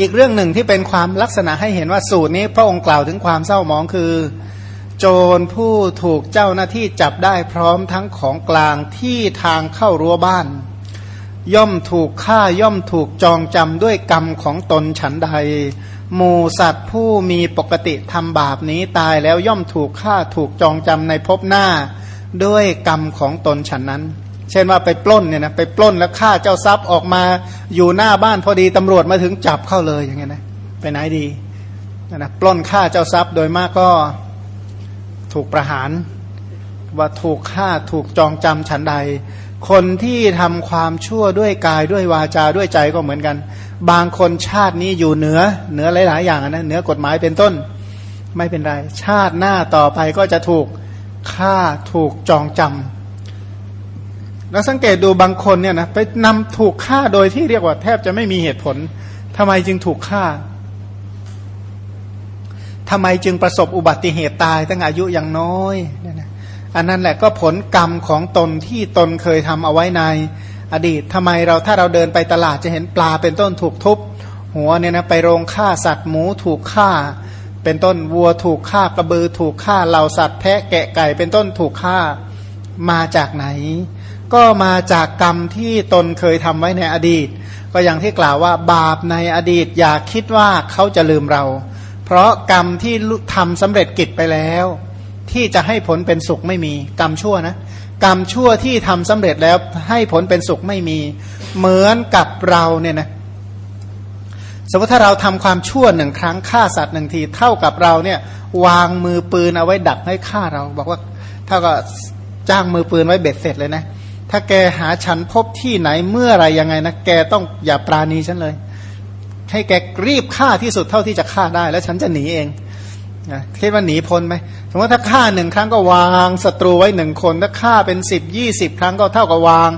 อีกเรื่องหนึ่งที่เป็นความลักษณะให้เห็นว่าสูตรนี้ พระองค์กล่าวถึงความเศร้าหมองคือ โจรผู้ถูกเจ้าหน้าที่จับได้พร้อมทั้งของกลางที่ทางเข้ารั้วบ้าน ย่อมถูกฆ่าย่อมถูกจองจำด้วยกรรมของตนฉันใดหมูสัตว์ผู้มีปกติทำบาปนี้ตายแล้วย่อมถูกฆ่าถูกจองจำในภพหน้า ด้วยกรรมของตนฉันนั้น เช่นว่าไปปล้นเนี่ยนะไปปล้นแล้วฆ่าเจ้าทรัพย์ออกมาอยู่หน้าบ้านพอดีตำรวจมาถึงจับเข้าเลยอย่างเงี้ยนะไปไหนดีนะปล้นฆ่าเจ้าทรัพย์โดยมากก็ถูกประหาร ว่าถูกฆ่าถูกจองจำฉันใด คนที่ทำความชั่วด้วยกายด้วยวาจาด้วยใจก็เหมือนกัน บางคนชาตินี้อยู่เหนือเหนือหลาย ๆ อย่างนะเหนือกฎหมายเป็นต้น ไม่เป็นไร ชาติหน้าต่อไปก็จะถูกฆ่าถูกจองจำ แล้วสังเกตดูบางคนเนี่ยนะไปนำถูกฆ่าโดยที่เรียกว่าแทบจะไม่มีเหตุผลทำไมจึงถูกฆ่าทำไมจึงประสบอุบัติเหตุตายตั้งอายุยังน้อยเนี่ยนะอันนั้นแหละก็ผลกรรมของตนที่ตนเคยทำเอาไว้ในอดีตทำไมเราถ้าเราเดินไปตลาดจะเห็นปลาเป็นต้นถูกทุบ หัวเนี่ยนะไปโรงฆ่าสัตว์หมูถูกฆ่า เป็นต้นวัวถูกฆ่ากระบือถูกฆ่าเหล่าสัตว์แพะแกะไก่เป็นต้นถูกฆ่ามาจากไหน ก็มาจากกรรมที่ตนเคยทำไว้ในอดีต ก็อย่างที่กล่าวว่าบาปในอดีต อย่าคิดว่าเขาจะลืมเรา เพราะกรรมที่ทำสำเร็จกิจไปแล้ว ที่จะให้ผลเป็นสุขไม่มีกรรมชั่วนะกรรมชั่วที่ทำสำเร็จแล้วให้ผลเป็นสุขไม่มี เหมือนกับเราเนี่ยนะสมมติถ้าเราทำความชั่วหนึ่งครั้งฆ่าสัตว์หนึ่งที เท่ากับเราเนี่ยวางมือปืนเอาไว้ดักให้ฆ่าเรา บอกว่าเท่ากับจ้างมือปืนไว้เบ็ดเสร็จเลยนะ ถ้าแกหาฉันพบที่ไหนเมื่อไรยังไงนะแกต้องอย่าปราณีฉันเลย ให้แกรีบฆ่าที่สุดเท่าที่จะฆ่าได้ แล้วฉันจะหนีเองคิดว่าหนีพ้นไหมสมมติถ้าฆ่าหนึ่งครั้งก็วางศัตรูไว้หนึ่งคน ถ้าฆ่าเป็นสิบยี่สิบครั้งก็เท่ากับวาง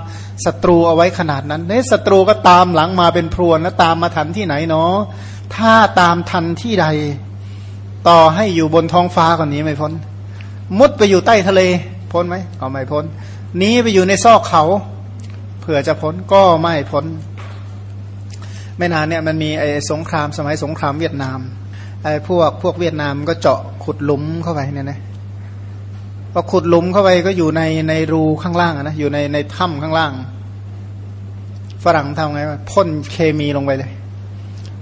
ศัตรูเอาไว้ขนาดนั้นเนี่ยศัตรูก็ตามหลังมาเป็นพรวนแล้วตามมาทันที่ไหนเนาะถ้าตามทันที่ใด ต่อให้อยู่บนท้องฟ้าก่อนนี้ไม่พ้น มุดไปอยู่ใต้ทะเลพ้นไหมก็ไม่พ้น นีไปอยู่ในซอกเขา เผื่อจะพ้นก็ไม่พ้น ไม่นานเนี่ยมันมีไอ้สงครามสมัยสงครามเวียดนามไอ้พวกพวกเวียดนามก็เจาะขุดหลุมเข้าไปเนี่ยนะพอขุดหลุมเข้าไปก็อยู่ในในรูข้างล่างนะอยู่ในในถ้ำข้างล่าง ฝรั่งทำไงพ่นเคมีลงไปเลย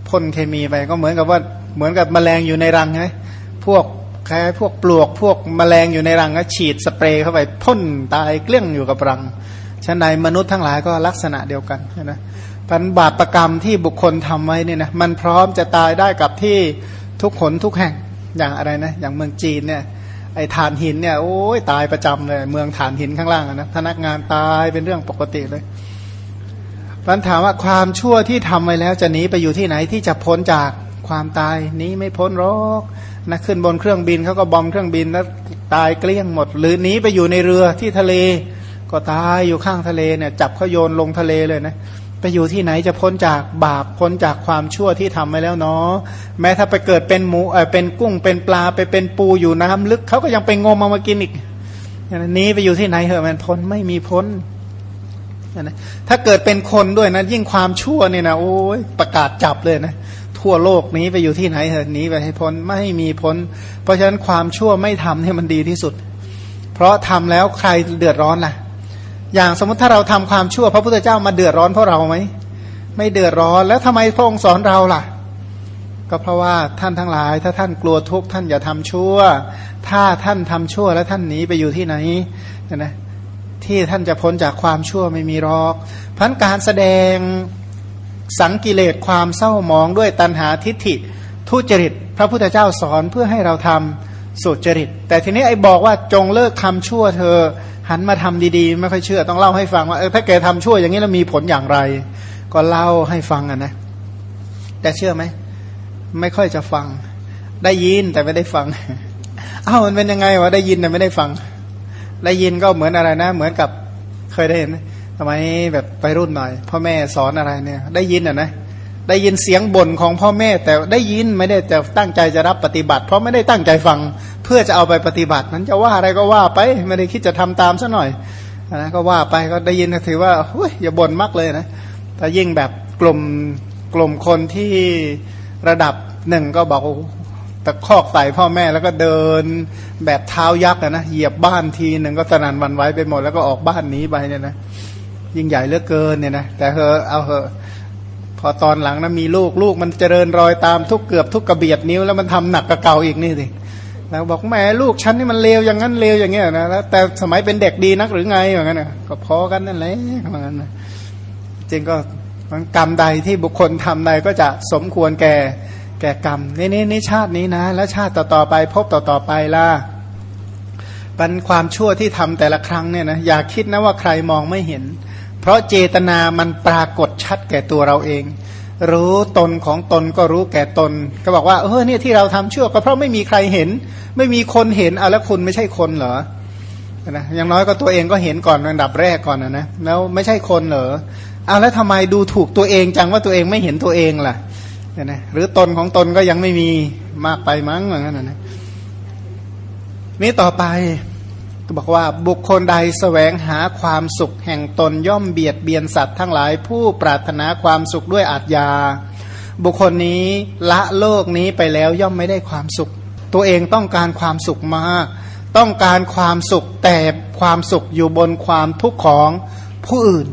พ่นเคมีไปก็เหมือนกับว่าเหมือนกับแมลงอยู่ในรังไงพวก แคล้ายพวกปลวกพวกแมลงอยู่ในรังก็ฉีดสเปรย์เข้าไปพ่นตายเกลี้ยงอยู่กับรังชั้นใดมนุษย์ทั้งหลายก็ลักษณะเดียวกันนะพันบาปประกรรมที่บุคคลทำไว้เนี่ยนะมันพร้อมจะตายได้กับที่ทุกขนทุกแห่งอย่างอะไรนะอย่างเมืองจีนเนี่ยไอ้ฐานหินเนี่ยโอ้ยตายประจำเลย เมืองฐานหินข้างล่างนะพนักงานตายเป็นเรื่องปกติเลยพันถามว่าความชั่วที่ทำไว้แล้วจะหนีไปอยู่ที่ไหนที่จะพ้นจากความตายนี้ไม่พ้นหรอก นะขึ้นบนเครื่องบินเขาก็บอมเครื่องบินแล้วตายเกลี้ยงหมด หรือหนีไปอยู่ในเรือที่ทะเล ก็ตายอยู่ข้างทะเลเนี่ยจับเขาโยนลงทะเลเลยนะไปอยู่ที่ไหนจะพ้นจากบาปพ้นจากความชั่วที่ทำไปแล้วเนาะแม้ถ้าไปเกิดเป็นหมูเออเป็นกุ้งเป็นปลาไปเป็นปูอยู่น้ำลึกเขาก็ยังไปงมมามากินอีกนี้ไปอยู่ที่ไหนเหอะมันพ้นไม่มีพ้นนะถ้าเกิดเป็นคนด้วยนะยิ่งความชั่วเนี่ยนะโอ้ยประกาศจับเลยนะ ทั่วโลกนี้ไปอยู่ที่ไหนเหอะนี้ไปให้พ้นไม่มีพ้น เพราะฉะนั้นความชั่วไม่ทำให้มันดีที่สุด เพราะทำแล้วใครเดือดร้อนล่ะ อย่างสมมติถ้าเราทำความชั่ว พระพุทธเจ้ามาเดือดร้อนเพราะเราไหมไม่เดือดร้อนแล้วทำไมพระองค์สอนเราล่ะ ก็เพราะว่าท่านทั้งหลาย ถ้าท่านกลัวทุกข์ท่านอย่าทำชั่ว ถ้าท่านทำชั่วแล้วท่านหนีไปอยู่ที่ไหนนะที่ท่านจะพ้นจากความชั่วไม่มีรอกพันการแสดง สังกิเลสความเศร้ามองด้วยตัณหาทิฏฐิ ทุจริต พระพุทธเจ้าสอนเพื่อให้เราทำสุจริต แต่ทีนี้ไอ้บอกว่าจงเลิกคำชั่วเธอ หันมาทำดีๆ ไม่ค่อยเชื่อต้องเล่าให้ฟังว่าเออถ้าแกทำชั่วอย่างนี้แล้วมีผลอย่างไร ก็เล่าให้ฟังอะนะแต่เชื่อไหมไม่ค่อยจะฟัง ได้ยินแต่ไม่ได้ฟัง เอ้ามันเป็นยังไงวะได้ยินแต่ไม่ได้ฟัง ได้ยินก็เหมือนอะไรนะ เหมือนกับเคยได้เห็น ทำไมแบบไปรุ่นหน่อย พ่อแม่สอนอะไรเนี่ย ได้ยินอะนะได้ยินเสียงบ่นของพ่อแม่ แต่ได้ยินไม่ได้จะตั้งใจจะรับปฏิบัติ เพราะไม่ได้ตั้งใจฟังเพื่อจะเอาไปปฏิบัติ นั้นจะว่าอะไรก็ว่าไปไม่ได้คิดจะทำตามซะหน่อยนะก็ว่าไปก็ได้ยินก็ถือว่าเฮ้ยอย่าบ่นมากเลยนะแต่ยิ่งแบบกลุ่มกลุ่มคนที่ระดับหนึ่งก็บอกตะคอกใส่พ่อแม่แล้วก็เดินแบบเท้ายักษ์นะเหยียบบ้านทีหนึ่งก็สนันวันไว้ไปหมดแล้วก็ออกบ้านนี้ไปเนี่ยนะ ยิ่งใหญ่เหลือเกินเนี่ยนะแต่เธอเอาเถอพอตอนหลังนะมีลูกลูกมันเจริญรอยตามทุกเกือบทุกกระเบียดนิ้วแล้วมันทำหนักกระเก่าอีกนี่สิแล้วบอกแม่ลูกฉันนี่มันเลวอย่างนั้นเลวอย่างเงี้ยนะแล้วแต่สมัยเป็นเด็กดีนักหรือไงอย่างนั้นนะก็พอกันนั่นแหละอย่างนั้นนะจริงก็มันกรรมใดที่บุคคลทำใดก็จะสมควรแก่แก่กรรมนี่นี่นี่ชาตินี้นะ แล้วชาติต่อต่อไปพบต่อต่อไปล่ะปันความชั่วที่ทำแต่ละครั้งเนี่ยนะอย่าคิดนะว่าใครมองไม่เห็น เพราะเจตนามันปรากฏชัดแก่ตัวเราเอง รู้ตนของตนก็รู้แก่ตน ก็บอกว่าเออเนี่ยที่เราทำชั่วก็เพราะไม่มีใครเห็น ไม่มีคนเห็นเอาแล้วคุณไม่ใช่คนเหรอนะอย่างน้อยก็ตัวเองก็เห็นก่อนอันดับแรกก่อนนะนะแล้วไม่ใช่คนเหรอเอาแล้วทำไมดูถูกตัวเองจังว่าตัวเองไม่เห็นตัวเองล่ะนะหรือตนของตนก็ยังไม่มีมากไปมั้งเหมือนกันนะนี่ต่อไป บอกว่าบุคคลใดสแสวงหาความสุขแห่งตนย่อมเบียดเบียนสัตว์ทั้งหลายผู้ปรารถนาความสุขด้วยอาทยา บุคคลนี้ละโลกนี้ไปแล้วย่อมไม่ได้ความสุข ตัวเองต้องการความสุขมาก ต้องการความสุขแต่ความสุขอยู่บนความทุกข์ของผู้อื่น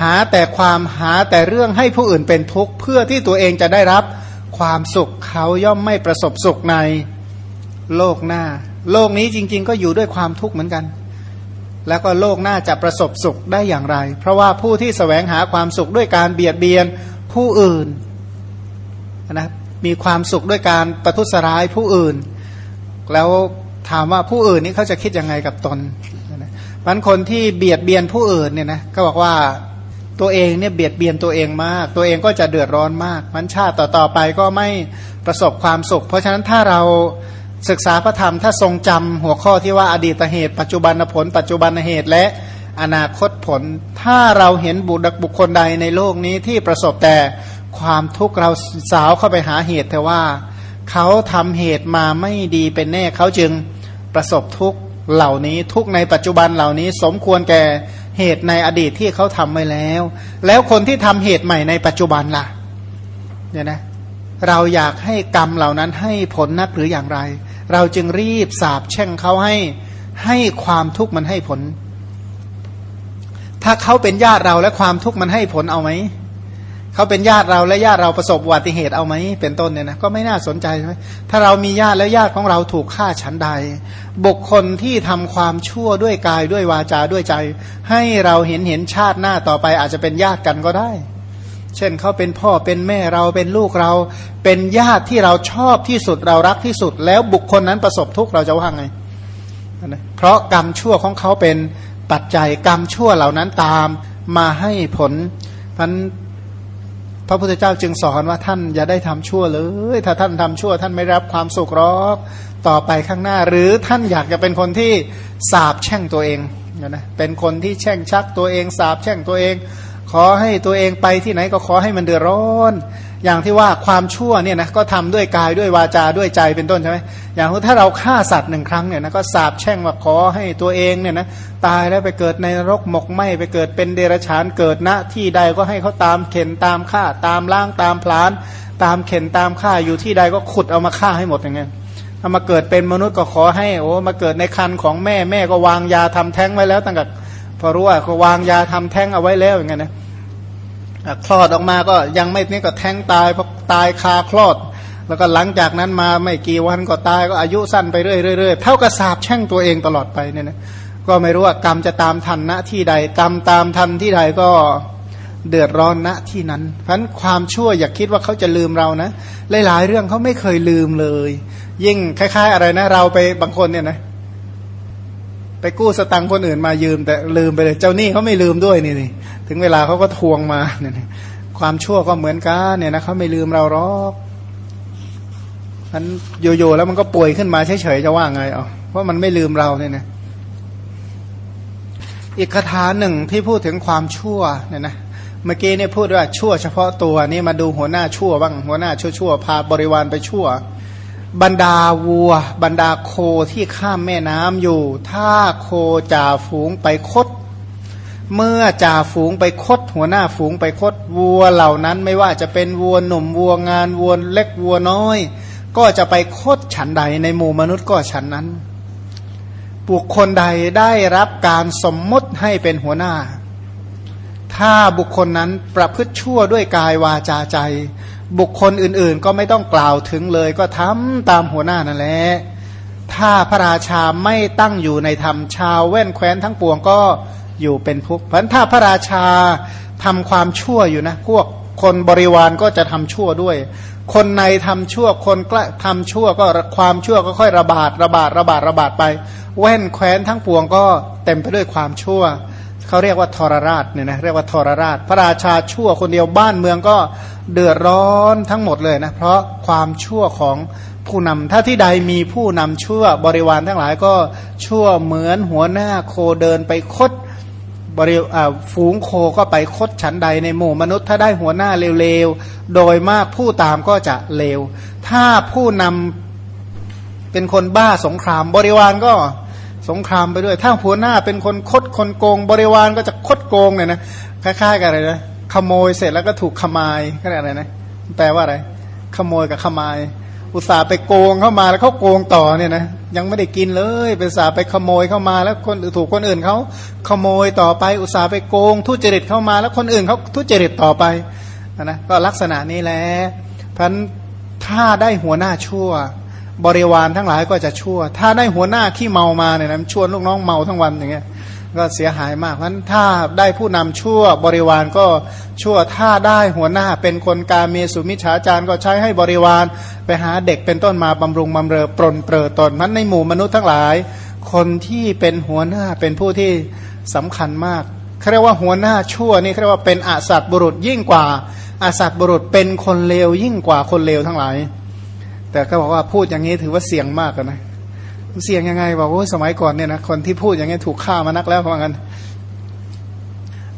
หาแต่ความหาแต่เรื่องให้ผู้อื่นเป็นทุกข์เพื่อที่ตัวเองจะได้รับความสุขเขาย่อมไม่ประสบสุขในโลกหน้า โลกนี้จริง ๆ ก็อยู่ด้วยความทุกข์เหมือนกัน แล้วก็โลกหน้าจะประสบสุขได้อย่างไร เพราะว่าผู้ที่สแสวงหาความสุขด้วยการเบียดเบียนผู้อื่นนะมีความสุขด้วยการประทุษร้ายผู้อื่น แล้วถามว่าผู้อื่นนี้เขาจะคิดยังไงกับตนมันคนที่เบียดเบียนผู้อื่นเนี่ยนะก็บอกว่าตัวเองเนี่ยเบียดเบียนตัวเองมาก ตัวเองก็จะเดือดร้อนมากมันชาติต่อๆไปก็ไม่ประสบความสุข เพราะฉะนั้นถ้าเรา ศึกษาพระธรรมถ้าทรงจำหัวข้อที่ว่าอดีตเหตุ ปัจจุบันผล ปัจจุบันเหตุและอนาคตผล ถ้าเราเห็นบุตรบุคคลใดในโลกนี้ที่ประสบแต่ความทุกข์เราสาวเข้าไปหาเหตุแต่ว่า เขาทำเหตุมาไม่ดีเป็นแน่เขาจึงประสบทุกข์เหล่านี้ทุกในปัจจุบันเหล่านี้ สมควรแก่เหตุในอดีตที่เขาทำไว้แล้ว แล้วคนที่ทำเหตุใหม่ในปัจจุบันล่ะเนี่ยนะเราอยากให้กรรมเหล่านั้นให้ผลนักหรืออย่างไร เราจึงรีบสาบแช่งเขาให้ให้ความทุกข์มันให้ผล ถ้าเขาเป็นญาติเราและความทุกข์มันให้ผลเอาไหมเขาเป็นญาติเราและญาติเราประสบอุบัติเหตุเอาไหมเป็นต้นเนี่ยนะก็ไม่น่าสนใจใช่ไหมถ้าเรามีญาติแล้วญาติของเราถูกฆ่าฉันใด บุคคลที่ทำความชั่วด้วยกายด้วยวาจาด้วยใจ ให้เราเห็นเห็นชาติหน้าต่อไปอาจจะเป็นญาติกันก็ได้ เช่นเขาเป็นพ่อเป็นแม่เราเป็นลูกเรา เป็นญาติที่เราชอบที่สุดเรารักที่สุด แล้วบุคคลนั้นประสบทุกข์เราจะว่าไงเพราะกรรมชั่วของเขาเป็นปัจจัยกรรมชั่วเหล่านั้นตามมาให้ผลพันพระพุทธเจ้าจึงสอนว่าท่านอย่าได้ทำชั่วเลย ถ้าท่านทำชั่ว ท่านไม่รับความสุขหรอกต่อไปข้างหน้า หรือท่านอยากจะเป็นคนที่สาบแช่งตัวเองนะเป็นคนที่แช่งชักตัวเองสาบแช่งตัวเอง ขอให้ตัวเองไปที่ไหนก็ขอให้มันเดือดร้อน อย่างที่ว่าความชั่วเนี่ยนะก็ทำด้วยกายด้วยวาจาด้วยใจเป็นต้นใช่ไหมอย่างถ้าเราฆ่าสัตว์หนึ่งครั้งเนี่ยนะก็สาบแช่งว่าขอให้ตัวเองเนี่ยนะตายแล้วไปเกิดในรกหมกไหมไปเกิดเป็นเดรัจฉานเกิดณที่ใดก็ให้เขาตามเข็นตามฆ่าตามล้างตามพลาน ตามเข็นตามฆ่าอยู่ที่ใดก็ขุดเอามาฆ่าให้หมดอย่างเงี้ยถ้ามาเกิดเป็นมนุษย์ก็ขอให้โอ้มาเกิดในคันของแม่แม่ก็วางยาทำแท้งไว้แล้วตั้งแต่พอรู้ว่าก็วางยาทำแท้งเอาไว้แล้วอย่างเงี้ยนะ คลอดออกมาก็ยังไม่นี่ก็แท้งตายเพอตายคาคลอด แล้วก็หลังจากนั้นมาไม่กี่วันก็ตายก็อายุสั้นไปเรื่อยๆเท่ากับสาบแช่งตัวเองตลอดไปเนี่ยนะก็ไม่รู้ว่ากรรมจะตามทันณที่ใดกรรมตามทันที่ใดก็เดือดร้อนณที่นั้น เพราะนั้นความชั่วอย่าคิดว่าเขาจะลืมเรานะหลายๆเรื่องเขาไม่เคยลืมเลย ยิ่งคล้าย ๆ อะไรนะ เราไปบางคนเนี่ยนะ ไปกู้สตังค์คนอื่นมายืม แต่ลืมไปเลยเจ้าหนี้เขาไม่ลืมด้วยนี่นี่ถึงเวลาเขาก็ทวงมาเนี่ยความชั่วก็เหมือนกันเนี่ยนะเขาไม่ลืมเราหรอกมันโยโย่แล้วมันก็ป่วยขึ้นมาเฉยๆจะว่าไงอ๋อเพราะมันไม่ลืมเราเนี่ยนะอีกคาถาหนึ่งที่พูดถึงความชั่วเนี่ยนะเมื่อกี้เนี่ยพูดว่าชั่วเฉพาะตัวนี่มาดูหัวหน้าชั่วบ้างหัวหน้าชั่วชั่วพาบริวารไปชั่ว บรรดาวัว บรรดาโคที่ข้ามแม่น้ำอยู่ ถ้าโคจ่าฝูงไปคด เมื่อจ่าฝูงไปคด หัวหน้าฝูงไปคดวัวเหล่านั้นไม่ว่าจะเป็นวัวหนุ่มวัวงานวัวเล็กวัวน้อย ก็จะไปคดฉันใดในหมู่มนุษย์ก็ฉันนั้นบุคคลใดได้รับการสมมุติให้เป็นหัวหน้า ถ้าบุคคลนั้นประพฤติชั่วด้วยกายวาจาใจ บุคคลอื่นๆ ก็ไม่ต้องกล่าวถึงเลย ก็ทำตามหัวหน้านั่นแหละถ้าพระราชาไม่ตั้งอยู่ในธรรมชาวแว่นแคว้นทั้งปวงก็อยู่เป็นทุกข์เพราะถ้าพระราชาทำความชั่วอยู่นะ พวกคนบริวารก็จะทำชั่วด้วย คนในทำชั่วคนกล้ทำชั่วก็ความชั่วก็ค่อยระบาดระบาดระบาดระบาดไป แว่นแคว้นทั้งปวงก็เต็มไปด้วยความชั่ว เขาเรียกว่าทรราชเนี่ยนะเรียกว่าทรราช พระราชาชั่วคนเดียวบ้านเมืองก็เดือดร้อนทั้งหมดเลยนะเพราะความชั่วของผู้นำถ้าที่ใดมีผู้นำชั่วบริวารทั้งหลายก็ชั่วเหมือนหัวหน้าโคเดินไปคดบริฝูงโคก็ไปคดฉันใดในหมู่มนุษย์ถ้าได้หัวหน้าเร็วๆ โดยมากผู้ตามก็จะเลว ถ้าผู้นำเป็นคนบ้าสงครามบริวารก็ สงครามไปด้วยถ้าหัวหน้าเป็นคนคดคนโกง บริวารก็จะคดโกงเนี่ยนะคล้ายๆกันอะไรนะขโมยเสร็จแล้วก็ถูกขมายก็อะไรนะแปลว่าอะไร ขโมยกับขมาย อุตส่าห์ไปโกงเข้ามาแล้วเขาโกงต่อเนี่ยนะยังไม่ได้กินเลยไปสาไปขโมยเข้ามาแล้วคนถูกคนอื่นเขาขโมยต่อไป อุตส่าห์ไปโกง ทุจริตเข้ามาแล้วคนอื่นเขาทุจริตต่อไปนะก็ลักษณะนี้แหละพันถ้าได้หัวหน้าชั่ว บริวารทั้งหลายก็จะชั่ว ถ้าได้หัวหน้าขี้เมามาเนี่ยนะชวนลูกน้องเมาทั้งวันอย่างเงี้ยก็เสียหายมากเพราะนั้นถ้าได้ผู้นำชั่วบริวารก็ชั่วถ้าได้หัวหน้าเป็นคนกาเมสุมิฉาจารย์ก็ใช้ให้บริวารไปหาเด็กเป็นต้นมาบำรุงบำเรอปรนเปรอตนนั้นในหมู่มนุษย์ทั้งหลาย คนที่เป็นหัวหน้าเป็นผู้ที่สำคัญมากเขาเรียกว่าหัวหน้าชั่วนี่เขาเรียกว่าเป็นอาสัตบุรุษยิ่งกว่าอาสัตบุรุษเป็นคนเลวยิ่งกว่าคนเลวทั้งหลาย แต่ก็บอกว่าพูดอย่างนี้ถือว่าเสี่ยงมากนะเสี่ยงยังไงบอกว่าสมัยก่อนเนี่ยนะคนที่พูดอย่างนี้ถูกฆ่ามานักแล้วเพราะงั้น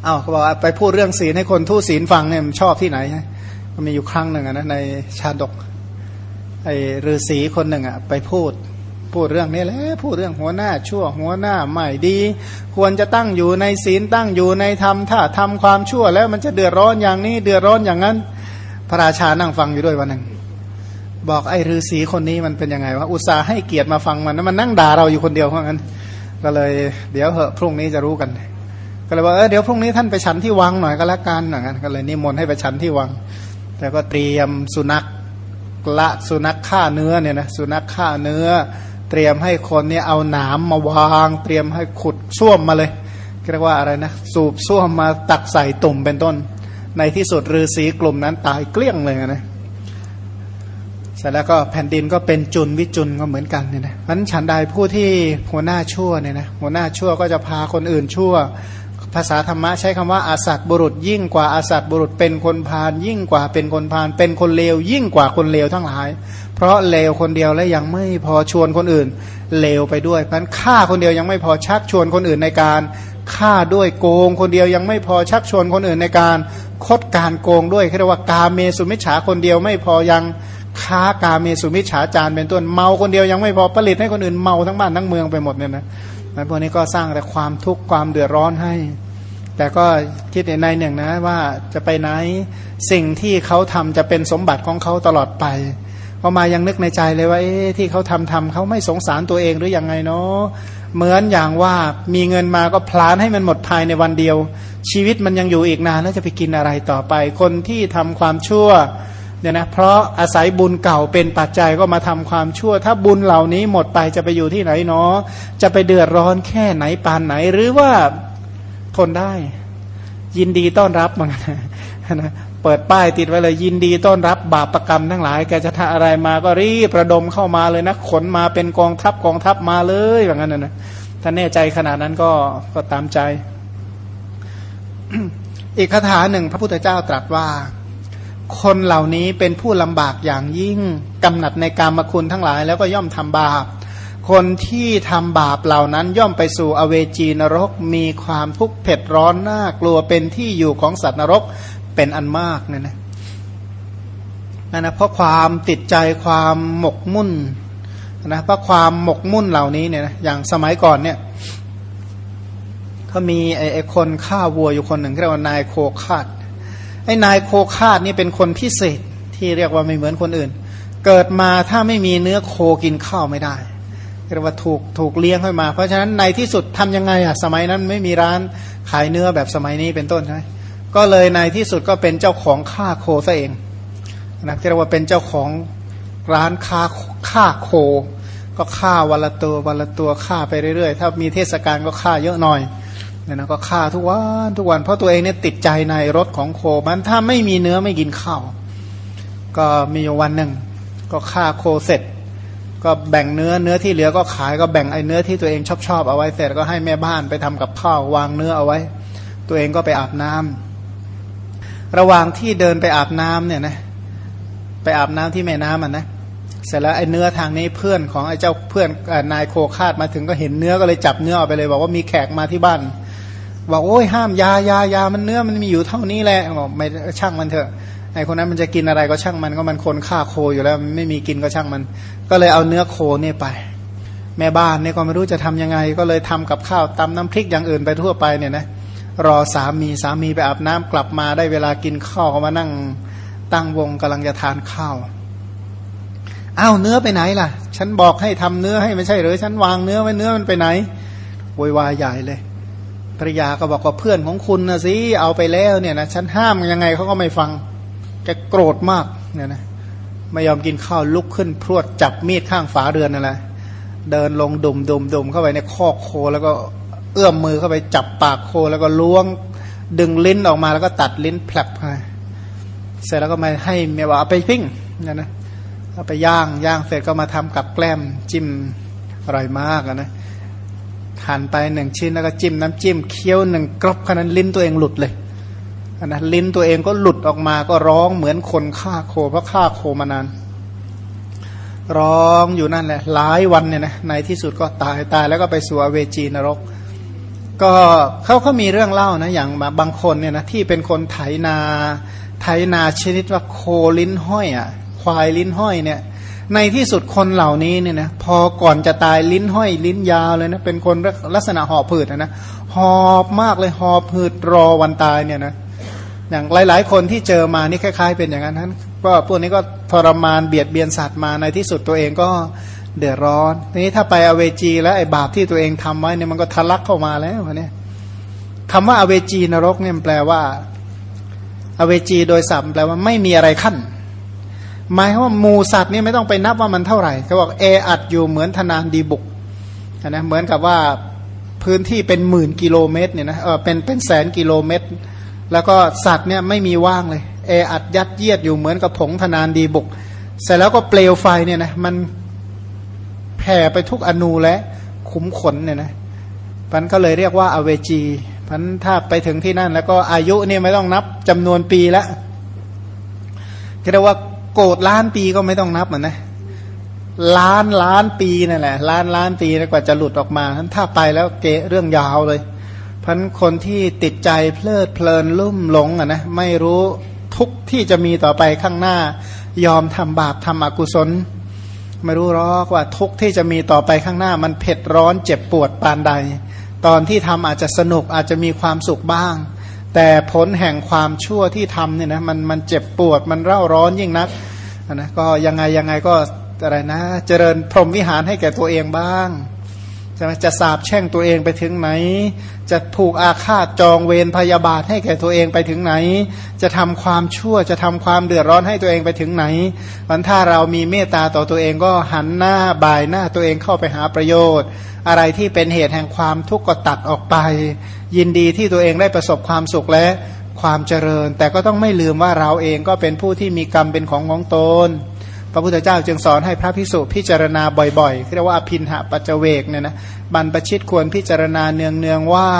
อ้าวเขาบอกไปพูดเรื่องศีลให้คนทูตศีลฟังเนี่ยชอบที่ไหนมันมีอยู่ครั้งหนึ่งนะในชาดกไอ้ฤาษีคนหนึ่งอะไปพูดพูดเรื่องนี้แหละพูดเรื่องหัวหน้าชั่วหัวหน้าไม่ดี ควรจะตั้งอยู่ในศีลตั้งอยู่ในธรรมถ้าทำความชั่วแล้วมันจะเดือดร้อนอย่างนี้เดือดร้อนอย่างนั้น พระราชานั่งฟังอยู่ด้วยวันหนึ่ง บอกไอ้ฤาษีคนนี้มันเป็นยังไงวะอุตส่าห์ให้เกียรติมาฟังมันมันนั่งด่าเราอยู่คนเดียวเพราะงั้น ก็เลยเดี๋ยวเหอะพรุ่งนี้จะรู้กัน ก็เลยบอกเออเดี๋ยวพรุ่งนี้ท่านไปฉันที่วังหน่อยก็แล้วกันอย่างนั้นก็เลยนิมนต์ให้ไปฉันที่วัง แต่ก็เตรียมสุนัขละสุนัขฆ่าเนื้อเนี่ยนะสุนัขฆ่าเนื้อ เตรียมให้คนเนี่ยเอาหนามมาวาง เตรียมให้ขุดส้วมมาเลยเรียกว่าอะไรนะสูบส้วมมาตักใส่ตุ่มเป็นต้น ในที่สุดฤาษีกลุ่มนั้นตายเกลี้ยงเลยนะ เสร็จแล้วก็แผ่นดินก็เป็นจุนวิจุนก็เหมือนกันเนี่ยนะมันฉันใดผู้ที่หัวหน้าชั่วเนี่ยนะหัวหน้าชั่วก็จะพาคนอื่นชั่ว ภาษาธรรมะใช้คำว่าอาสัตบุรุษ ยิ่งกว่าอาสัตบุรุษเป็นคนพาลยิ่งกว่าเป็นคนพาลเป็นคนเลวยิ่งกว่าคนเลวทั้งหลาย เพราะเลวคนเดียวและยังไม่พอชวนคนอื่นเลวไปด้วยเพราะฆ่าคนเดียวยังไม่พอชักชวนคนอื่นในการฆ่าด้วยโกงคนเดียวยังไม่พอชักชวนคนอื่นในการคดการโกงด้วยเรียกว่า กาเมสุมิฉาคนเดียวไม่พอยัง ค้ากาเมสุมิฉาจารเป็นต้นเมาคนเดียวยังไม่พอผลิตให้คนอื่นเมาทั้งบ้านทั้งเมืองไปหมดเนี่ยนะนะพวกนี้ก็สร้างแต่ความทุกข์ความเดือดร้อนให้ แต่ก็คิดในหนึ่งนะว่าจะไปไหนสิ่งที่เขาทำจะเป็นสมบัติของเขาตลอดไปพอมายังนึกในใจเลยว่าที่เขาทำทำเขาไม่สงสารตัวเองหรือยังไงเนาะเหมือนอย่างว่ามีเงินมาก็พลานให้มันหมดภายในวันเดียว ชีวิตมันยังอยู่อีกนานแล้วจะไปกินอะไรต่อไป คนที่ทำความชั่ว เนี่ยนะเพราะอาศัยบุญเก่าเป็นปัจจัยก็มาทำความชั่ว ถ้าบุญเหล่านี้หมดไปจะไปอยู่ที่ไหนเนาะจะไปเดือดร้อนแค่ไหนปานไหน หรือว่าทนได้ ยินดีต้อนรับมันนะเปิดป้ายติดไว้เลยยินดีต้อนรับบาปรกรรมทั้งหลายแกจะทำอะไรมาก็รีบประดมเข้ามาเลยนะขนมาเป็นกองทัพกองทัพมาเลยอย่างนั้นนะถ้าแน่ใจขนาดนั้นก็ก็ตามใจ อีกคาถาหนึ่งพระพุทธเจ้าตรัสว่า คนเหล่านี้เป็นผู้ลำบากอย่างยิ่งกำหนัดในการมคุณทั้งหลาย แล้วก็ย่อมทำบาป คนที่ทำบาปเหล่านั้นย่อมไปสู่อเวจีนรก มีความทุกข์เผ็ดร้อนน่ากลัวเป็นที่อยู่ของสัตว์นรกเป็นอันมากเนี่ยนะนั่นะเพราะความติดใจความหมกมุ่นนะเพราะความหมกมุ่นเหล่านี้เนี่ยนะอย่างสมัยก่อนเนี่ยเขามีไอ้คนฆ่าวัวอยู่คนหนึ่งเรียกว่านายโคคาด ไอ้นายโคคาดนี่เป็นคนพิเศษที่เรียกว่าไม่เหมือนคนอื่น เกิดมาถ้าไม่มีเนื้อโคกินข้าวไม่ได้เรียกว่าถูกถูกเลี้ยงขึ้นมา เพราะฉะนั้นในที่สุดทำยังไงอะสมัยนั้นไม่มีร้านขายเนื้อแบบสมัยนี้เป็นต้นใช่ไหมก็เลยในที่สุดก็เป็นเจ้าของฆ่าโคซะเองนะเรียกว่าเป็นเจ้าของร้านค้าฆ่าโค ก็ฆ่าวันละตัววันละตัวฆ่าไปเรื่อยๆ ถ้ามีเทศกาลก็ฆ่าเยอะหน่อย เนี่ยนะก็ฆ่าทุกวันทุกวันเพราะตัวเองเนี่ยติดใจในรสของโคมันถ้าไม่มีเนื้อไม่กินข้าวก็มีวันหนึ่ง ก็ฆ่าโคเสร็จ ก็แบ่งเนื้อเนื้อที่เหลือก็ขายก็แบ่งไอ้เนื้อที่ตัวเองชอบชอบเอาไว้เสร็จก็ให้แม่บ้านไปทำกับข้าววางเนื้อเอาไว้ ตัวเองก็ไปอาบน้ำระหว่างที่เดินไปอาบน้ำเนี่ยนะไปอาบน้ำที่แม่น้ำอะนะเสร็จแล้วไอ้เนื้อทางนี้เพื่อนของไอ้เจ้าเพื่อนนายโคคาดมาถึงก็เห็นเนื้อก็เลยจับเนื้อออกไปเลย บอกว่ามีแขกมาที่บ้าน บอกโอ้ยห้ามยายายามันเนื้อมันมีอยู่เท่านี้แหละบอกไม่ช่างมันเถอะไอคนนั้นมันจะกินอะไรก็ช่างมันก็มันคนฆ่าโคอยู่แล้วไม่มีกินก็ช่างมัน ก็เลยเอาเนื้อโคนี่ไป แม่บ้านเนี่ยก็ไม่รู้จะทํำยังไง ก็เลยทำกับข้าวตำน้ำพริกอย่างอื่นไปทั่วไปเนี่ยนะรอสามีสามีไปอาบน้ำกลับมาได้เวลากินข้าวก็มานั่งตั้งวงกำลังจะทานข้าวอ้าวเนื้อไปไหนล่ะ ฉันบอกให้ทำเนื้อให้ไม่ใช่หรือฉันวางเนื้อไว้เนื้อมันไปไหนโวยวายใหญ่เลย ภรยาก็บอกว่าเพื่อนของคุณนะสิเอาไปแล้วเนี่ยนะฉันห้ามยังไงเขาก็ไม่ฟังแกโกรธมากเนี่ยนะไม่ยอมกินข้าวลุกขึ้น พรวดจับมีดข้างฝาเรือนนั่นแหละเดินลงดุมดุมดุมเข้าไปในคอกโคแล้วก็เอื้อมมือเข้าไปจับปากโคแล้วก็ล้วงดึงลิ้นออกมาแล้วก็ตัดลิ้นแผลไปเสร็จแล้วก็มาให้เมียว่าเอาไปปิ้งเนี่ยนะเอาไปย่างย่างเสร็จก็มาทำกับแกล้มจิ้มอร่อยมากนะ หั่นไปหนึ่งชิ้นแล้วก็จิ้มน้ำจิ้มเคี้ยวหนึ่งกรอบขนาดลิ้นตัวเองหลุดเลยนะลิ้นตัวเองก็หลุดออกมาก็ร้องเหมือนคนฆ่าโคเพราะฆ่าโคมานาน ร้องอยู่นั่นแหละหลายวันเนี่ยนะในที่สุดก็ตายตายแล้วก็ไปสู่อเวจีนรก ก็เขาเขามีเรื่องเล่านะอย่างบางคนเนี่ยนะที่เป็นคนไถนาไถนาชนิดว่าโคลิ้นห้อยอะควายลิ้นห้อยเนี่ย ในที่สุดคนเหล่านี้เนี่ยนะพอก่อนจะตายลิ้นห้อยลิ้นยาวเลยนะเป็นคนลักษณะหอบผืดนะนะหอบมากเลยหอบผืดรอวันตายเนี่ยนะอย่างหลาย ๆ คนที่เจอมานี่คล้าย ๆ เป็นอย่างนั้นก็พวกนี้ก็ทรมานเบียดเบียนสัตว์มาในที่สุดตัวเองก็เดือดร้อนทีนี้ถ้าไปอเวจีแล้วไอ้บาปที่ตัวเองทำไว้เนี่ยมันก็ทะลักเข้ามาแล้วเนี่ยคำว่าอเวจีนรกเนี่ยแปลว่า อเวจีโดยสัมแปลว่าไม่มีอะไรขั้น หมายว่าหมูสัตว์นี่ไม่ต้องไปนับว่ามันเท่าไหร่เขาบอกเออัดอยู่เหมือนธนานดีบุกนะเหมือนกับว่าพื้นที่เป็นหมื่นกิโลเมตรเนี่ยนะเออเป็นเป็นแสนกิโลเมตร แล้วก็สัตว์เนี่ยไม่มีว่างเลยเออัดยัดเยียดอยู่เหมือนกับผงธนานดีบุก เสร็จแล้วก็เปลวไฟเนี่ยนะมันแผ่ไปทุกอนูและขุมขนเนี่ยนะพันก็เลยเรียกว่าอเวจีพันถ้าไปถึงที่นั่น แล้วก็อายุเนี่ยไม่ต้องนับจำนวนปีแล้วเรียกว่า โกรธล้านปีก็ไม่ต้องนับเหมือนนะล้านล้านปีนั่นแหละล้านล้านปีกว่าจะหลุดออกมาท่านถ้าไปแล้วเกะเรื่องยาวเลยพันคนที่ติดใจเพลิดเพลินลุ่มหลงอะนะไม่รู้ทุกที่จะมีต่อไปข้างหน้า ยอมทำบาปทำอกุศล ไม่รู้หรอกว่าทุกที่จะมีต่อไปข้างหน้า มันเผ็ดร้อนเจ็บปวดปานใด ตอนที่ทำอาจจะสนุกอาจจะมีความสุขบ้าง แต่ผลแห่งความชั่วที่ทำเนี่ยนะมันมันเจ็บปวดมันเร่าร้อนยิ่งนักนะก็ยังไงยังไงก็อะไรนะ เจริญพรหมวิหารให้แก่ตัวเองบ้างจะจะสาบแช่งตัวเองไปถึงไหน จะผูกอาฆาตจองเวรพยาบาทให้แก่ตัวเองไปถึงไหน จะทำความชั่วจะทำความเดือดร้อนให้ตัวเองไปถึงไหนวันถ้าเรามีเมตตาต่อตัวเองก็หันหน้าบ่ายหน้าตัวเองเข้าไปหาประโยชน์ อะไรที่เป็นเหตุแห่งความทุกข์ก็ตัดออกไป ยินดีที่ตัวเองได้ประสบความสุขและความเจริญ แต่ก็ต้องไม่ลืมว่าเราเองก็เป็นผู้ที่มีกรรมเป็นของของตนพระพุทธเจ้าจึงสอนให้พระพิสุพิจารณาบ่อยๆเรียกว่าอภินหะปัจเวกเนี่ยนะบรรพชิตควรพิจารณาเนืองๆว่า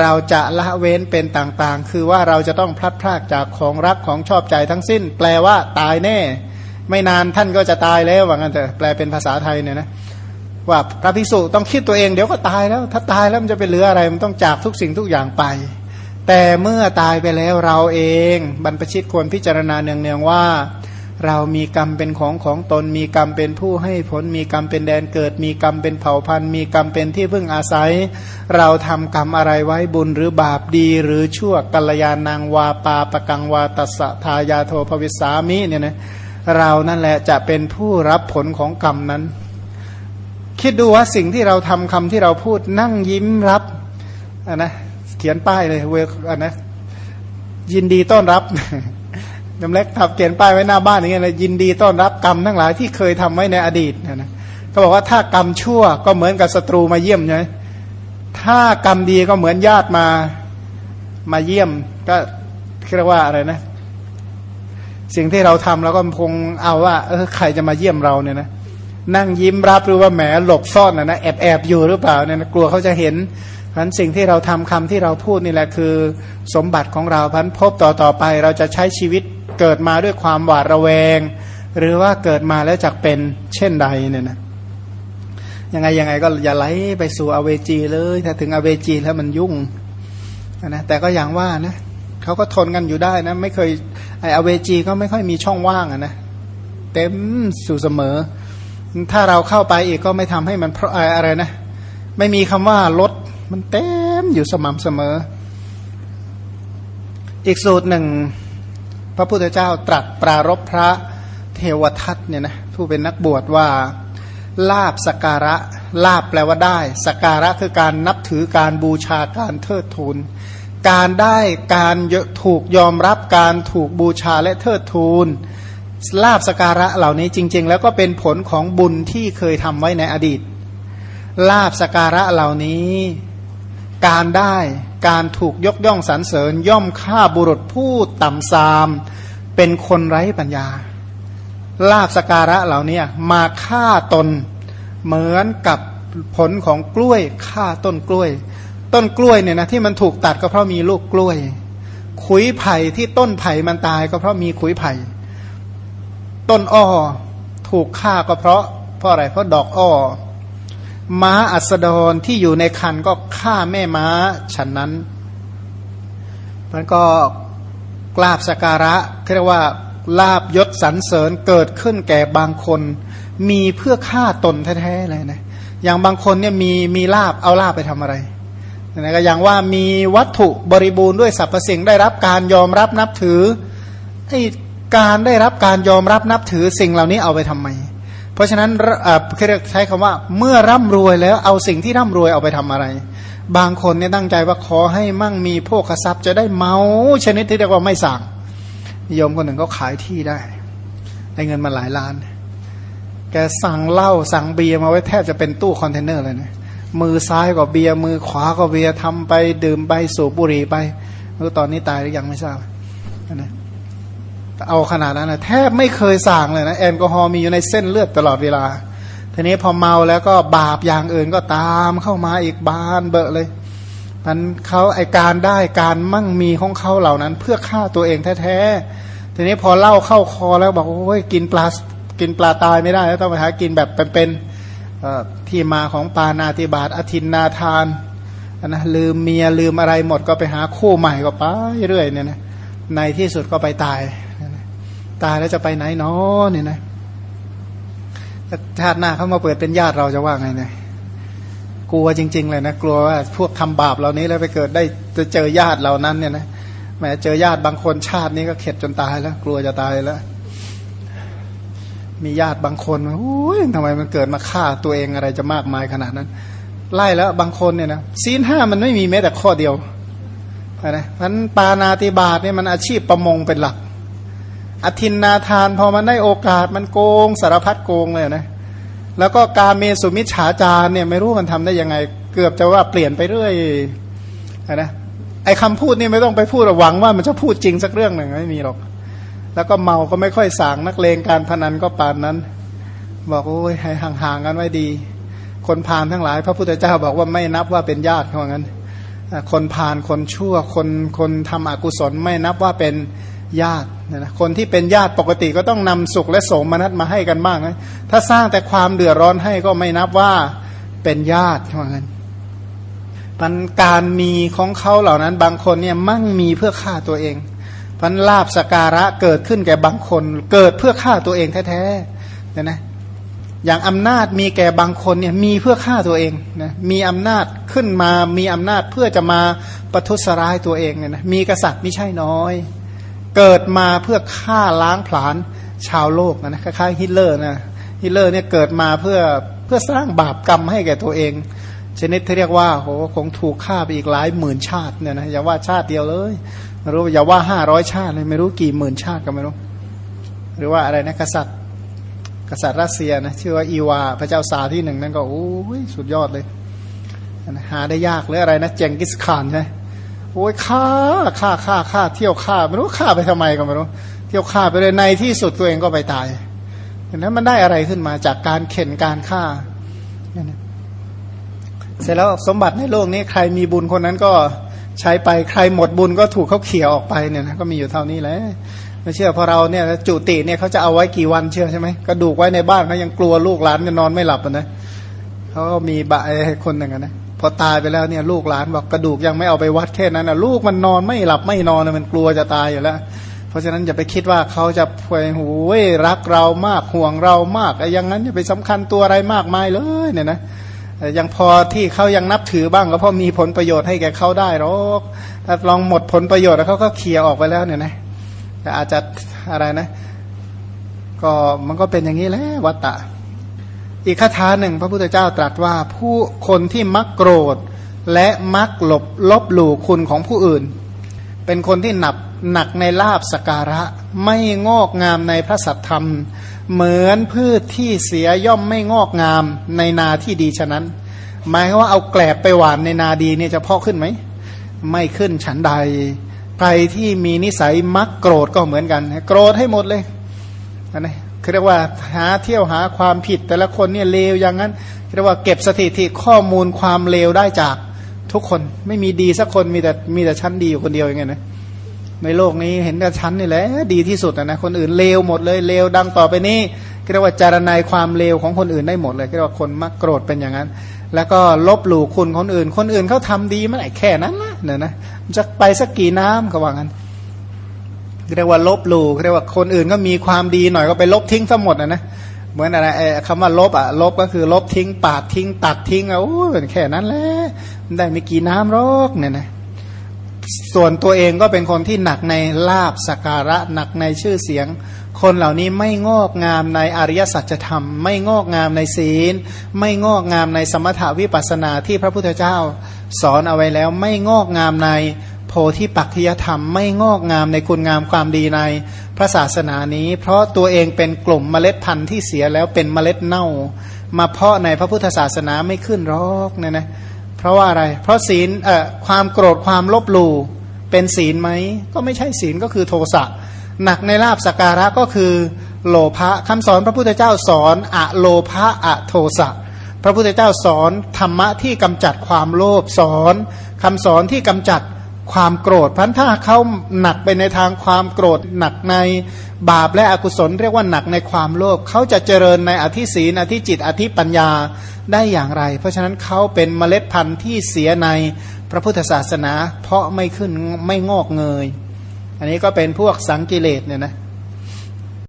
เราจะละเว้นเป็นต่างๆ คือว่าเราจะต้องพลัดพรากจากของรักของชอบใจทั้งสิ้น แปลว่าตายแน่ ไม่นานท่านก็จะตายแล้วว่างั้นเถอะแปลเป็นภาษาไทยเนี่ยนะ ว่าพระพิสุต้องคิดตัวเองเดี๋ยวก็ตายแล้ว ถ้าตายแล้วมันจะเป็นเหลืออะไรมันต้องจากทุกสิ่งทุกอย่างไป แต่เมื่อตายไปแล้วเราเอง บรรพชิตควรพิจารณาเนืองๆว่า เรามีกรรมเป็นของของตน มีกรรมเป็นผู้ให้ผล มีกรรมเป็นแดนเกิด มีกรรมเป็นเผ่าพันธุ์มีกรรมเป็นที่พึ่งอาศัย เราทำกรรมอะไรไว้บุญหรือบาปดี หรือชั่วกัลยาณังวาปาปะกังวาตัสะทายาโทภวิสามิเนี่ยนะเรานั่นแหละจะเป็นผู้รับผลของกรรมนั้น คิดดูว่าสิ่งที่เราทำคำที่เราพูดนั่งยิ้มรับอะนะเขียนป้ายเลยเวอะนะยินดีต้อนรับจำเล็กทับเขียนป้ายไว้หน้าบ้านอย่างเงี้ยเลยยินดีต้อนรับกรรมทั้งหลายที่เคยทำไว้ในอดีตนะนะเขาบอกว่าถ้ากรรมชั่วก็เหมือนกับศัตรูมาเยี่ยมใช่ไหมถ้ากรรมดีก็เหมือนญาติมามาเยี่ยม ก็เรียกว่าอะไรนะ สิ่งที่เราทำเราก็คงเอาว่า เออใครจะมาเยี่ยมเราเนี่ยนะ นั่งยิ้มรับหรือว่าแหมหลบซ่อนนะนะแอบแอบอยู่หรือเปล่าเนี่ยนะกลัวเขาจะเห็นพันสิ่งที่เราทำคำที่เราพูดนี่แหละคือสมบัติของเราพันพบต่อต่อไปเราจะใช้ชีวิตเกิดมาด้วยความหวาดระแวง หรือว่าเกิดมาแล้วจักเป็นเช่นใดเนี่ยนะยังไงยังไงก็อย่าไหลไปสู่อเวจีเลย ถ้าถึงอเวจีแล้วมันยุ่งนะแต่ก็อย่างว่านะเขาก็ทนกันอยู่ได้นะ ไม่เคยไออเวจีก็ไม่ค่อยมีช่องว่างอะนะเต็มสู่เสมอ ถ้าเราเข้าไปอีกก็ไม่ทำให้มันเพราะอะไรนะ ไม่มีคำว่าลดมันเต็มอยู่สม่ำเสมอ อีกสูตรหนึ่ง พระพุทธเจ้าตรัสปรารบพระเทวทัตเนี่ยนะผู้เป็นนักบวชว่าลาบสการะลาบแปลว่าได้สการะคือการนับถือการบูชาการเทิดทูนการได้การถูกยอมรับการถูกบูชาและเทิดทูน ลาบสการะเหล่านี้จริง ๆ แล้วก็เป็นผลของบุญที่เคยทำไว้ในอดีต ลาบสการะเหล่านี้ การได้การถูกยกย่องสรรเสริญย่อมฆ่าบุรุษผู้ต่ำซาม เป็นคนไร้ปัญญา ลาบสการะเหล่านี้มาฆ่าตนเหมือนกับผลของกล้วยฆ่าต้นกล้วย ต้นกล้วยเนี่ยนะที่มันถูกตัดก็เพราะมีลูกกล้วย ขุยไผ่ที่ต้นไผ่มันตายก็เพราะมีขุยไผ่ ต้นอ้อถูกฆ่าก็เพราะเพราะอะไรเพราะดอกอ้อม้าอัสดรที่อยู่ในคันก็ฆ่าแม่ม้าฉันนั้น มันก็กราบสการะเรียกว่าลาบยศสรรเสริญเกิดขึ้นแก่บางคน มีเพื่อฆ่าตนแท้ๆเลยนะอย่างบางคนเนี่ยมีมีลาบเอาลาบไปทำอะไรนะก็อย่างว่ามีวัตถุบริบูรณ์ด้วยสรรพสิ่งได้รับการยอมรับนับถือไอ้ การได้รับการยอมรับนับถือสิ่งเหล่านี้เอาไปทำไม เพราะฉะนั้นเขาเรียกใช้คำว่า เมื่อร่ำรวยแล้วเอาสิ่งที่ร่ำรวยเอาไปทำอะไร บางคนเนี่ยตั้งใจว่าขอให้มั่งมีโภคทรัพย์จะได้เมาชนิดที่เรียกว่าไม่สั่งโยมคนหนึ่งก็ขายที่ได้ได้เงินมาหลายล้าน แกสั่งเหล้าสั่งเบียร์มาไว้แทบจะเป็นตู้คอนเทนเนอร์เลยนะมือซ้ายก็เบียร์มือขวาก็เบียร์ทำไปดื่มไปสูบบุหรี่ไปรู้ตอนนี้ตายหรือยังไม่ทราบนะ เอาขนาดนั้นนะแทบไม่เคยสั่งเลยนะแอลกอฮอล์มีอยู่ในเส้นเลือดตลอดเวลา ทีนี้พอเมาแล้วก็บาปอย่างอื่นก็ตามเข้ามาอีกบานเบอะเลยมันเขาไอการได้การมั่งมีของเขาเหล่านั้น เพื่อฆ่าตัวเองแท้ๆทีนี้พอเล่าเข้าคอแล้วบอกโอ้ยกินปลากินปลาตายไม่ได้แล้วต้องไปหากินแบบเป็นๆที่มาของปานาติบาตอธินนาทานนะลืมเมียลืมอะไรหมดก็ไปหาคู่ใหม่ก็ไปเรื่อยเนี่ยนะในที่สุดก็ไปตาย ตายแล้วจะไปไหนเนาะเนี่ยนะชาติหน้าเขามาเปิดเป็นญาติเราจะว่าไงเนี่ยกลัวจริง ๆ เลยนะกลัวว่าพวกทำบาปเหล่านี้แล้วไปเกิดได้จะเจอญาติเหล่านั้นเนี่ยนะแม้เจอญาติบางคนชาตินี้ก็เข็ดจนตายแล้ว กลัวจะตายแล้ว มีญาติบางคนโอ้ยทำไมมันเกิดมาฆ่าตัวเองอะไรจะมากมายขนาดนั้น ไล่แล้วบางคนเนี่ยนะซีนห้ามันไม่มีแม้แต่ข้อเดียวนะนั้นปานาติบาตเนี่ยมันอาชีพประมงเป็นหลัก อธินนาทานพอมันได้โอกาสมันโกงสารพัดโกงเลยนะ แล้วก็การเมสุมิชฉาจารเนี่ยไม่รู้มันทำได้ยังไง เกือบจะว่าเปลี่ยนไปเรื่อยนะไอ้คำพูดนี่ไม่ต้องไปพูดหวังว่ามันจะพูดจริงสักเรื่องหนึ่งไม่มีหรอก แล้วก็เมาก็ไม่ค่อยสางนักเลงการพนันก็ปานนั้น บอกโอ้ยให้ห่างๆกันไว้ดี คนพานทั้งหลาย พระพุทธเจ้าบอกว่าไม่นับว่าเป็นญาติเขางั้นคนพานคนชั่วคนคนทำอกุศลไม่นับว่าเป็น ญาตินะคนที่เป็นญาติปกติก็ต้องนำสุขและโสมนัสมาให้กันบ้างนะถ้าสร้างแต่ความเดือดร้อนให้ก็ไม่นับว่าเป็นญาติเท่านั้นมันการมีของเขาเหล่านั้น บางคนเนี่ยมั่งมีเพื่อฆ่าตัวเองพันลาบสการะเกิดขึ้นแก่บางคน เกิดเพื่อฆ่าตัวเองแท้ๆเนี่ยนะอย่างอำนาจมีแก่บางคนเนี่ยมีเพื่อฆ่าตัวเองนะมีอำนาจขึ้นมามีอำนาจเพื่อจะมาประทุษร้ายตัวเองเนี่ยนะมีกษัตริย์ไม่ใช่น้อย เกิดมาเพื่อฆ่าล้างผลาญชาวโลกนะคล้ายๆฮิตเลอร์นะฮิตเลอร์เนี่ยเกิดมาเพื่อเพื่อสร้างบาปกรรมให้แก่ตัวเอง ชนิดที่เรียกว่าโหคงถูกฆ่าไปอีกหลายหมื่นชาติเนี่ยนะอย่าว่าชาติเดียวเลยไม่รู้อย่าว่าห้าร้อยชาติเลยไม่รู้กี่หมื่นชาติก็ไม่รู้หรือว่าอะไรนะกษัตริย์ กษัตริย์รัสเซียนะชื่อว่าอีวา พระเจ้าซาที่หนึ่งนั่นก็โอ้ยสุดยอดเลยหาได้ยากหรืออะไรนะเจงกิสข่านใช่โอ้ยฆ่าฆ่าฆ่าฆ่าเที่ยวฆ่าไม่รู้ฆ่าไปทำไมก็ไม่รู้ เที่ยวฆ่าไปเลยในที่สุดตัวเองก็ไปตายเห็นไหมมันได้อะไรขึ้นมาจากการเข็นการฆ่าเสร็จแล้วสมบัติในโลกนี้ใครมีบุญคนนั้นก็ใช้ไปใครหมดบุญก็ถูกเขาเขี่ยออกไปเนี่ยนะก็มีอยู่เท่านี้แหละไม่เชื่อพอเราเนี่ยจุติเนี่ยเขาจะเอาไว้กี่วันเชื่อใช่ไหมกระดูกไว้ในบ้านเขายังกลัวลูกหลานจะนอนไม่หลับนะเขาก็มีบะคนหนึ่งนะ พอตายไปแล้วเนี่ยลูกหลานบอกกระดูกยังไม่เอาไปวัดแค่นั้นนะลูกมันนอนไม่หลับไม่นอนมันกลัวจะตายอยู่แล้ว เพราะฉะนั้นอย่าไปคิดว่าเขาจะพวยหูเว้ยรักเรามากห่วงเรามากไอ้ยังนั้นอย่าไปสำคัญตัวอะไรมากมายเลยเนี่ยนะยังพอที่เขายังนับถือบ้างก็เพราะมีผลประโยชน์ให้แกเขาได้หรอกถ้าลองหมดผลประโยชน์แล้วเขาก็เคลียร์ออกไปแล้วเนี่ยนะอาจจะอะไรนะ ก็มันก็เป็นอย่างนี้แหละวัตตะ อีกคาถาหนึ่งพระพุทธเจ้าตรัสว่าผู้คนที่มักโกรธ และมักหลบลบหลู่คุณของผู้อื่น เป็นคนที่หนับหนักในลาบสการะ ไม่งอกงามในพระสัทธรรม เหมือนพืชที่เสียย่อมไม่งอกงามในนาที่ดีฉะนั้น หมายว่าเอาแกลบไปหวานในนาดีเนี่ยจะพอกขึ้นไหม ไม่ขึ้นฉันใดใครที่มีนิสัยมักโกรธก็เหมือนกัน โกรธให้หมดเลยนนี้คือ เรียกว่าหาเที่ยวหาความผิดแต่ละคนเนี่ยเลวอย่างนั้นเรียกว่าเก็บสถิติข้อมูลความเลวได้จากทุกคนไม่มีดีสักคนมีแต่มีแต่ชั้นดีอยู่คนเดียวอย่างเงี้ยนะในโลกนี้เห็นแต่ชั้นนี่แหละดีที่สุดนะคนอื่นเลวหมดเลยเลวดังต่อไปนี้เรียกว่าจารณายความเลวของคนอื่นได้หมดเลยเรียกว่าคนมักโกรธเป็นอย่างนั้น แล้วก็ลบหลู่คุณคนอื่น คนอื่นเขาทาดีมื่อไหร่แค่นั้นนะเนี่ยนะจะไปสักกี่น้ำก็ว่างั้น เรียกว่าลบหลู่เรียกว่าคนอื่นก็มีความดีหน่อยก็ไปลบทิ้งทั้งหมดนะนะเหมือนอะไรคำว่าลบอะลบก็คือลบทิ้งปาดทิ้งตัดทิ้งอะโอ้เป็นแค่นั้นแหละได้ไม่กี่น้ำรอกเนี่ยนะส่วนตัวเองก็เป็นคนที่หนักในลาบสการะหนักในชื่อเสียง คนเหล่านี้ไม่งอกงามในอริยสัจธรรม ไม่งอกงามในศีล ไม่งอกงามในสมถาวิปัสนาที่พระพุทธเจ้า สอนเอาไว้แล้วไม่งอกงามใน ธิปักขิยธรรมไม่งอกงามในคุณงามความดีในพระศาสนานี้ เพราะตัวเองเป็นกลุ่มเมล็ดพันธุ์ที่เสียแล้วเป็นเมล็ดเน่า มาเพาะในพระพุทธศาสนาไม่ขึ้นรอกเนี่ยนะเพราะว่าอะไร เพราะศีลเอ่อความโกรธความลบหลู่เป็นศีลไหมก็ไม่ใช่ศีลก็คือโทสะหนักในลาบสการะก็คือโลภะคำสอนพระพุทธเจ้าสอนอะโลภะอะโทสะพระพุทธเจ้าสอนธรรมะที่กำจัดความโลภสอนคำสอนที่กำจัด ความโกรธพันถ้าเขาหนักไปในทางความโกรธหนักในบาปและอกุศลเรียกว่าหนักในความโลภเขาจะเจริญในอธิศีนอธิจิตอธิปัญญาได้อย่างไร เพราะฉะนั้นเขาเป็นเมล็ดพันธุ์ที่เสียในพระพุทธศาสนา เพราะไม่ขึ้นไม่งอกเงย อันนี้ก็เป็นพวกสังกิเลสเนี่ยนะ